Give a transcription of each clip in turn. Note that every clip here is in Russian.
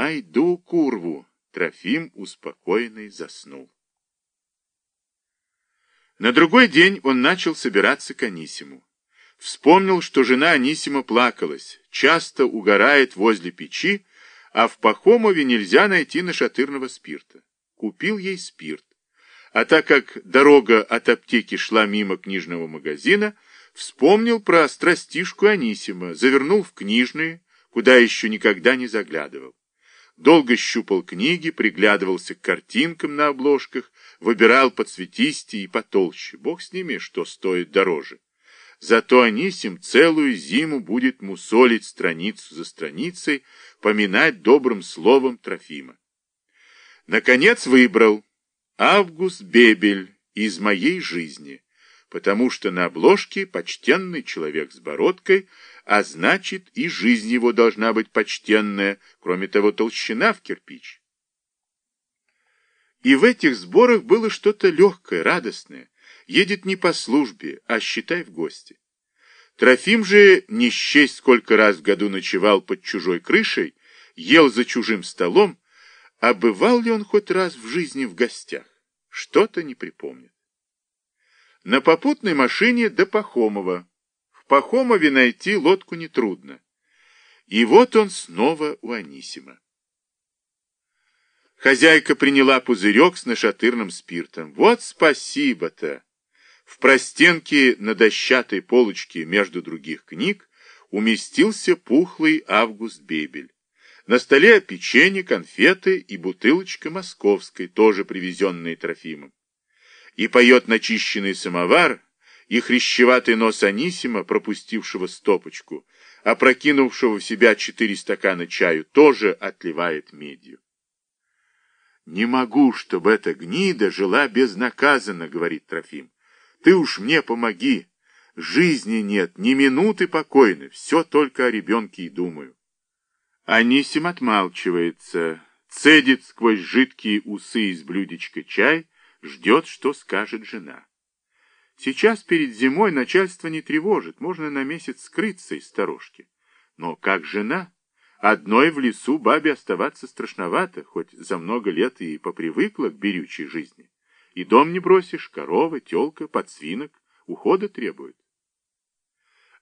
Найду курву. Трофим, успокоенный, заснул. На другой день он начал собираться к Анисиму. Вспомнил, что жена Анисима плакалась, часто угорает возле печи, а в Пахомове нельзя найти нашатырного спирта. Купил ей спирт. А так как дорога от аптеки шла мимо книжного магазина, вспомнил про страстишку Анисима, завернул в книжные, куда еще никогда не заглядывал. Долго щупал книги, приглядывался к картинкам на обложках, выбирал поцветистее и потолще. Бог с ними, что стоит дороже. Зато Анисим целую зиму будет мусолить страницу за страницей, поминать добрым словом Трофима. Наконец выбрал Август Бебель из моей жизни, потому что на обложке почтенный человек с бородкой, а значит и жизнь его должна быть почтенная, кроме того толщина в кирпич. И в этих сборах было что-то легкое, радостное, едет не по службе, а считай в гости. Трофим же, не счесть сколько раз в году ночевал под чужой крышей, ел за чужим столом, а бывал ли он хоть раз в жизни в гостях? Что-то не припомнит. На попутной машине до Пахомова. Пахомове найти лодку нетрудно. И вот он снова у Анисима. Хозяйка приняла пузырек с нашатырным спиртом. Вот спасибо-то! В простенке на дощатой полочке между других книг уместился пухлый Август Бебель. На столе печенье, конфеты и бутылочка московской, тоже привезенная Трофимом. И поет начищенный самовар, и хрящеватый нос Анисима, пропустившего стопочку, опрокинувшего в себя четыре стакана чаю, тоже отливает медью. «Не могу, чтобы эта гнида жила безнаказанно», — говорит Трофим. Ты уж мне помоги. Жизни нет, ни минуты покойны, все только о ребенке и думаю. Анисим отмалчивается, цедит сквозь жидкие усы из блюдечка чай, ждет, что скажет жена. Сейчас перед зимой начальство не тревожит, можно на месяц скрыться из сторожки. Но как жена? Одной в лесу бабе оставаться страшновато, хоть за много лет и попривыкла к берючей жизни. И дом не бросишь, корова, телка, подсвинок, ухода требует.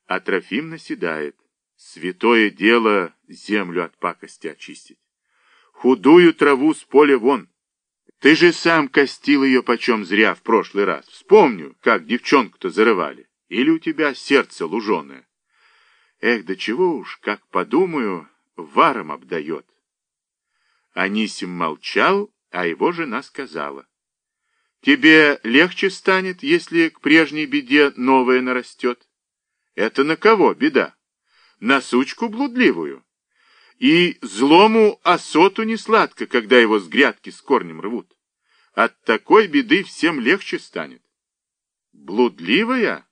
А Трофим наседает. Святое дело землю от пакости очистить. Худую траву с поля вон. Ты же сам костил ее почем зря в прошлый раз. Вспомню, как девчонку-то зарывали. Или у тебя сердце луженое. Эх, да чего уж, как подумаю, варом обдает. Анисим молчал, а его жена сказала. Тебе легче станет, если к прежней беде новое нарастет. Это на кого беда? На сучку блудливую. И злому осоту не сладко, когда его с грядки с корнем рвут. От такой беды всем легче станет. Блудливая?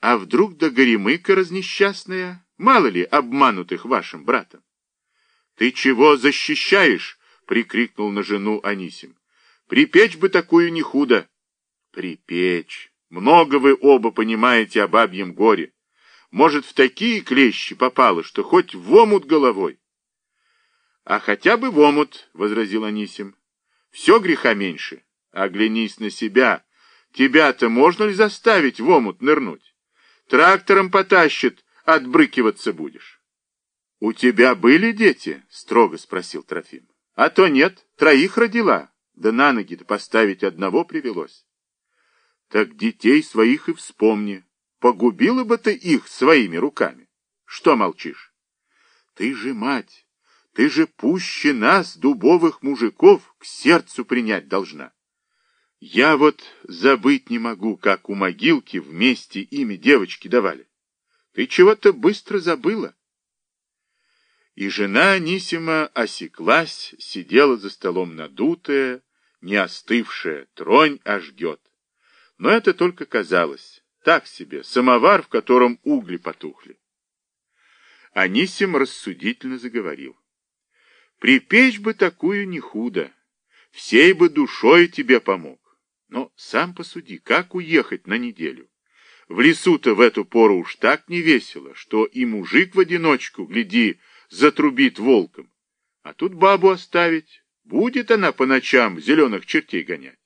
А вдруг да горемыка разнесчастная? Мало ли обманутых вашим братом? Ты чего защищаешь? Прикрикнул на жену Анисим. Припечь бы такую не худо. Припечь. Много вы оба понимаете о бабьем горе. Может, в такие клещи попало, что хоть в омут головой. А хотя бы в омут, — возразил Анисим. Все греха меньше. Оглянись на себя. Тебя-то можно ли заставить в омут нырнуть? Трактором потащит, отбрыкиваться будешь. — У тебя были дети? — строго спросил Трофим. — А то нет, троих родила. Да на ноги-то поставить одного привелось. Так детей своих и вспомни. Погубила бы ты их своими руками. Что молчишь? Ты же мать, ты же пуще нас, дубовых мужиков, к сердцу принять должна. Я вот забыть не могу, как у могилки вместе имя девочки давали. Ты чего-то быстро забыла. И жена Анисима осеклась, сидела за столом надутая, не остывшая, тронь ожгет. Но это только казалось. Так себе, самовар, в котором угли потухли. Анисим рассудительно заговорил. Припечь бы такую не худо, всей бы душой тебе помог. Но сам посуди, как уехать на неделю? В лесу-то в эту пору уж так не весело, что и мужик в одиночку, гляди, затрубит волком. А тут бабу оставить. Будет она по ночам зеленых чертей гонять.